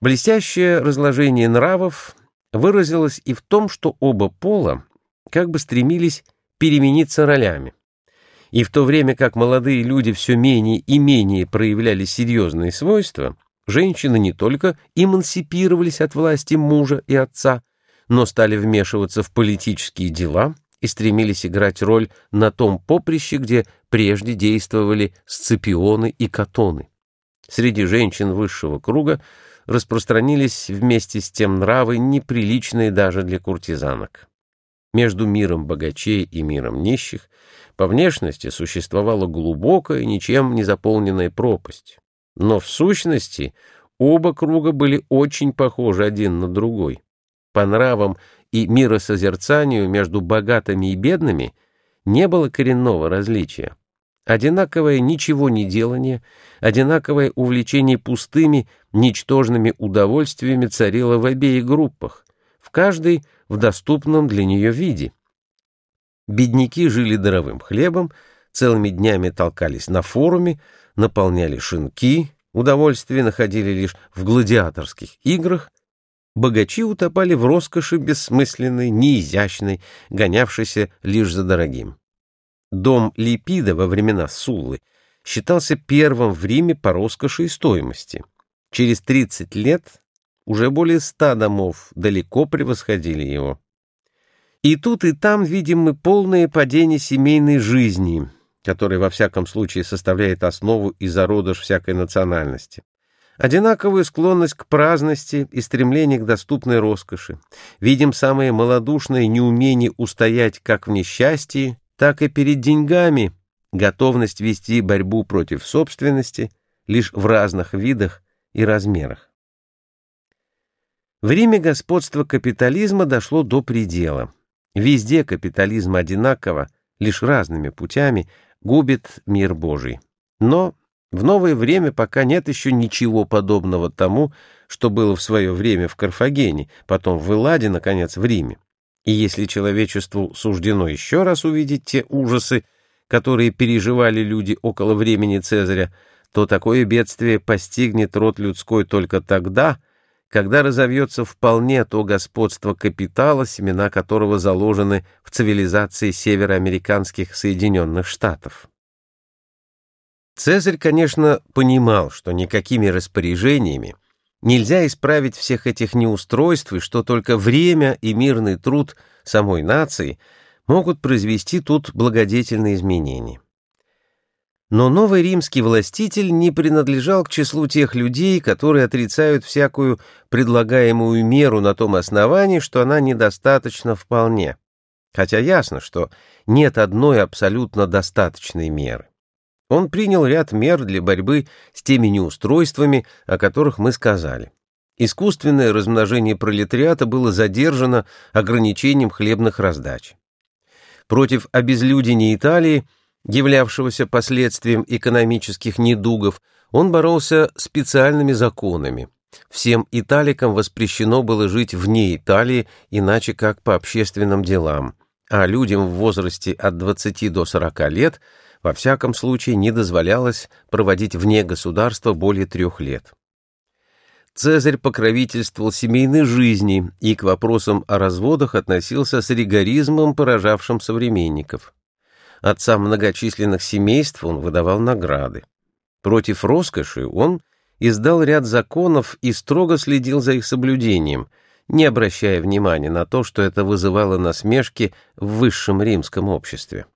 Блестящее разложение нравов выразилось и в том, что оба пола как бы стремились перемениться ролями. И в то время как молодые люди все менее и менее проявляли серьезные свойства, женщины не только эмансипировались от власти мужа и отца, но стали вмешиваться в политические дела и стремились играть роль на том поприще, где прежде действовали сципионы и катоны. Среди женщин высшего круга распространились вместе с тем нравы, неприличные даже для куртизанок. Между миром богачей и миром нищих по внешности существовала глубокая, ничем не заполненная пропасть. Но в сущности оба круга были очень похожи один на другой. По нравам и миросозерцанию между богатыми и бедными не было коренного различия. Одинаковое ничего не делание, одинаковое увлечение пустыми, ничтожными удовольствиями царило в обеих группах, в каждой в доступном для нее виде. Бедняки жили даровым хлебом, целыми днями толкались на форуме, наполняли шинки, удовольствие находили лишь в гладиаторских играх, богачи утопали в роскоши бессмысленной, неизящной, гонявшейся лишь за дорогим. Дом Липида во времена Суллы считался первым в Риме по роскоши и стоимости. Через 30 лет уже более ста домов далеко превосходили его. И тут и там видим мы полное падение семейной жизни, которая во всяком случае составляет основу и зародыш всякой национальности. Одинаковую склонность к праздности и стремление к доступной роскоши. Видим самое малодушное неумение устоять как в несчастье, так и перед деньгами, готовность вести борьбу против собственности лишь в разных видах и размерах. В Риме господство капитализма дошло до предела. Везде капитализм одинаково, лишь разными путями, губит мир Божий. Но в новое время пока нет еще ничего подобного тому, что было в свое время в Карфагене, потом в Элладе, наконец, в Риме. И если человечеству суждено еще раз увидеть те ужасы, которые переживали люди около времени Цезаря, то такое бедствие постигнет род людской только тогда, когда разовьется вполне то господство капитала, семена которого заложены в цивилизации североамериканских Соединенных Штатов. Цезарь, конечно, понимал, что никакими распоряжениями Нельзя исправить всех этих неустройств, и что только время и мирный труд самой нации могут произвести тут благодетельные изменения. Но новый римский властитель не принадлежал к числу тех людей, которые отрицают всякую предлагаемую меру на том основании, что она недостаточна вполне. Хотя ясно, что нет одной абсолютно достаточной меры. Он принял ряд мер для борьбы с теми неустройствами, о которых мы сказали. Искусственное размножение пролетариата было задержано ограничением хлебных раздач. Против обезлюдения Италии, являвшегося последствием экономических недугов, он боролся специальными законами. Всем италикам воспрещено было жить вне Италии, иначе как по общественным делам, а людям в возрасте от 20 до 40 лет – во всяком случае не дозволялось проводить вне государства более трех лет. Цезарь покровительствовал семейной жизни и к вопросам о разводах относился с ригоризмом, поражавшим современников. Отцам многочисленных семейств он выдавал награды. Против роскоши он издал ряд законов и строго следил за их соблюдением, не обращая внимания на то, что это вызывало насмешки в высшем римском обществе.